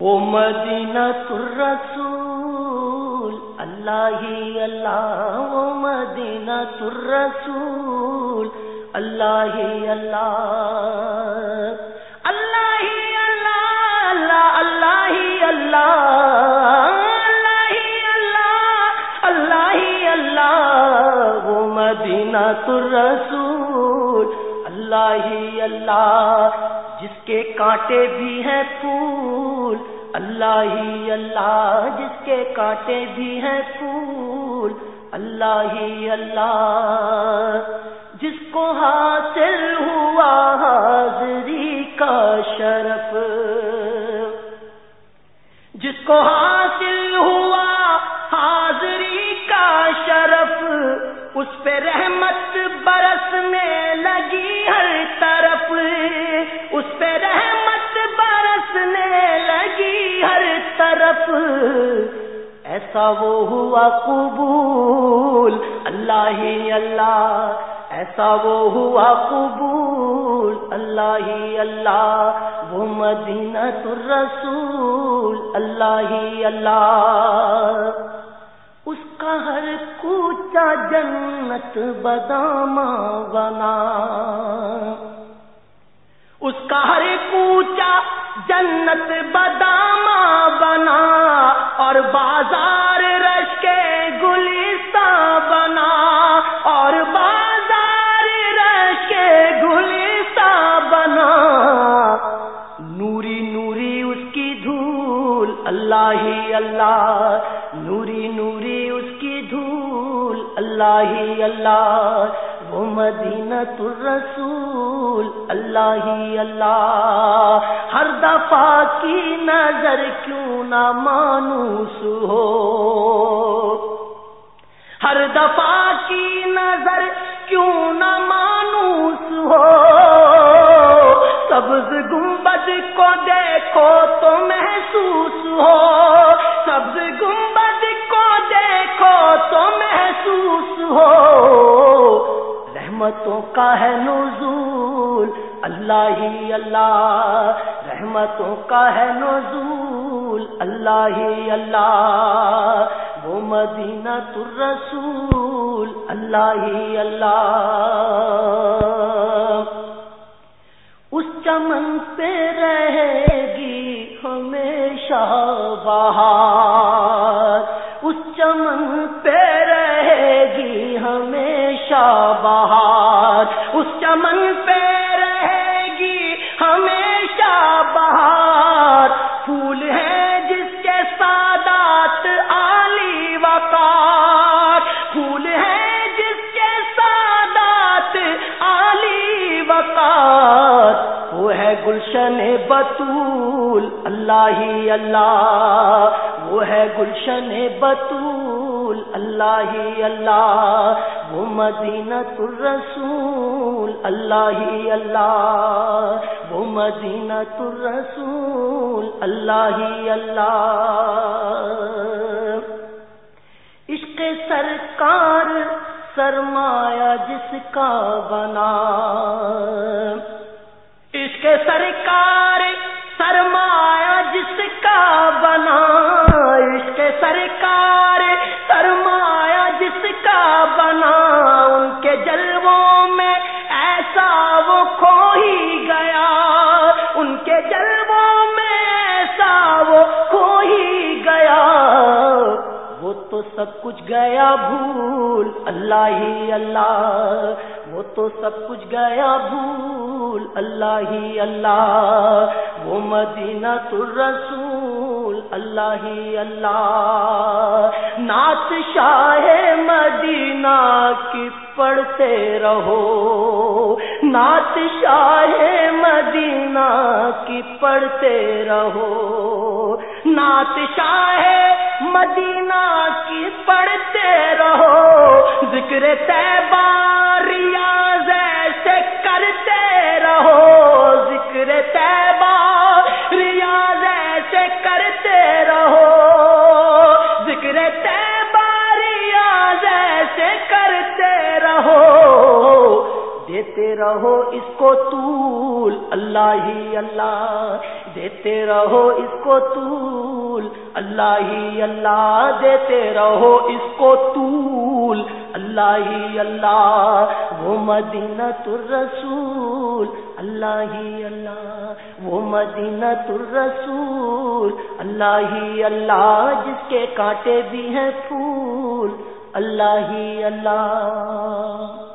او مدینہ الرسول اللہ ہی اللہ او مدینہ الرسول اللہ ہی اللہ۔ اللہ ہی اللہ، جس کے کانٹے بھی ہیں پھول، اللہ ہی اللہ، جس کے کانٹے بھی ہیں پھول، اللہ ہی اللہ۔ جس کو حاصل ہوا حاضری کا شرف، جس کو حاصل ہوا طرف، ایسا وہ ہوا قبول۔ اللہ ہی اللہ، ایسا وہ ہوا قبول۔ اللہ ہی اللہ، وہ مدینہ الرسول۔ اللہ ہی اللہ۔ اس کا ہر کوچا جنت بدام بنا۔ اس کا ہر کوچا جنت بدام اللہ، نوری نوری اس کی دھول، اللہ ہی اللہ، وہ مدینہ الرسول، اللہ ہی اللہ۔ ہر دفعہ کی نظر کیوں نہ مانوس ہو۔ ہر دفعہ کی نظر کیوں نہ مانوس رحمتوں کا ہے نزول۔ اللہ ہی اللہ، رحمتوں کا ہے نزول۔ اللہ ہی اللہ، وہ مدینہ الرسول۔ اللہ ہی اللہ۔ اس چمن پہ رہے گی ہمیشہ بہار۔ اس چمن پہ رہے گی ہمیشہ بہار۔ اس چمن پہ رہے گی ہمیشہ بہار۔ پھول ہے جس کے سادات عالی وقار۔ پھول ہے جس کے سادات عالی وقار۔ وہ ہے گلشن بطول اللہ ہی اللہ۔ وہ ہے گلشن بطول اللہ ہی اللہ۔ وہ مدینہ الرسول اللہ ہی اللہ، وہ مدینہ الرسول اللہ ہی اللہ۔ عشق سرکار سرمایہ جس کا بنا۔ عشق سرکار وہ تو سب کچھ گیا بھول۔ اللہ ہی اللہ، وہ تو سب کچھ گیا بھول۔ اللہ ہی اللہ، وہ مدینہ الرسول۔ اللہ ہی اللہ، نعت شاہ مدینہ کی پڑھتے رہو۔ نعت شاہ مدینہ کی پڑھتے رہو۔ نعت شاہ مدینہ کی پڑھتے رہو۔ ذکر طیبہ ریاض ایسے کرتے رہو۔ ذکر طیبہ رہو اس کو طول، اللہ ہی اللہ، دیتے رہو اس کو طول، اللہ ہی اللہ، دیتے رہو اس کو طول، اللہ ہی اللہ، وہ مدینہ الرسول، اللہ ہی اللہ، وہ مدینہ الرسول، اللہ ہی اللہ، جس کے کانٹے بھی ہیں پھول، اللہ ہی اللہ۔